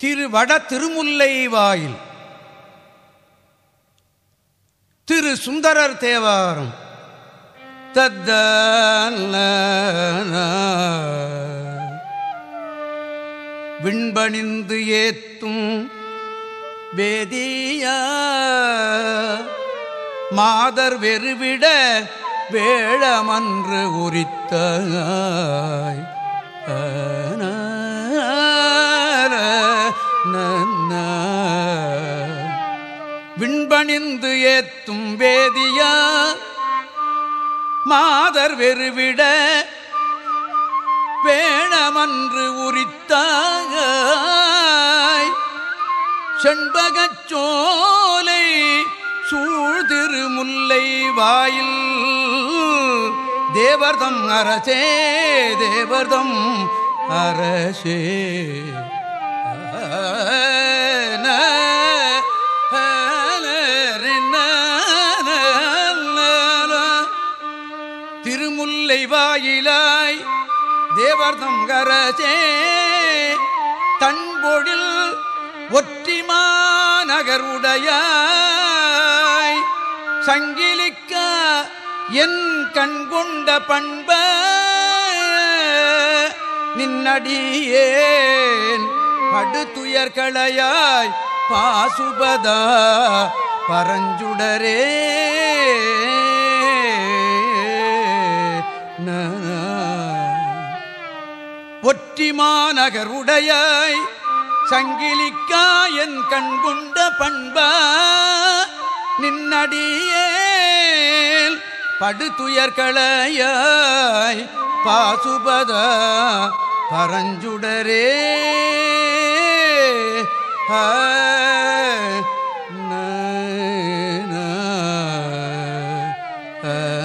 திரு வட திருமுல்லை வாயில். திரு சுந்தரர் தேவாரம். தத்த விண்பணிந்து ஏத்தும் வேதியா. மாதர் வெறுவிட வேழமன்று உரித்தாய். விண்பணிந்து ஏத்தும் வேதியா மாதர் வெறுவிட வேணமன்று உரித்தாய் செண்பகச் சோலை சூழ்திரு முல்லை வாயில் தேவர்தம் அரசே தேவர்தம் அரசே. திருமுல்லை வாயிலாய் தேவர்தம் கரசே தன்பொழில் ஒற்றிமாநகருடையாய் சங்கிலிக்க என் கண்கொண்ட பண்ப நின்னடியேன். படுத்துயர்களையாய் பாசுபதா பரஞ்சுடரே. ஒற்றிமாநகருடையாய் சங்கிலிக்கா என் கண்குண்ட பண்பா நின்னடியேல் படுத்துயர்களையாய் பாசுபத பரஞ்சுடரே. ந, ந, ஆ.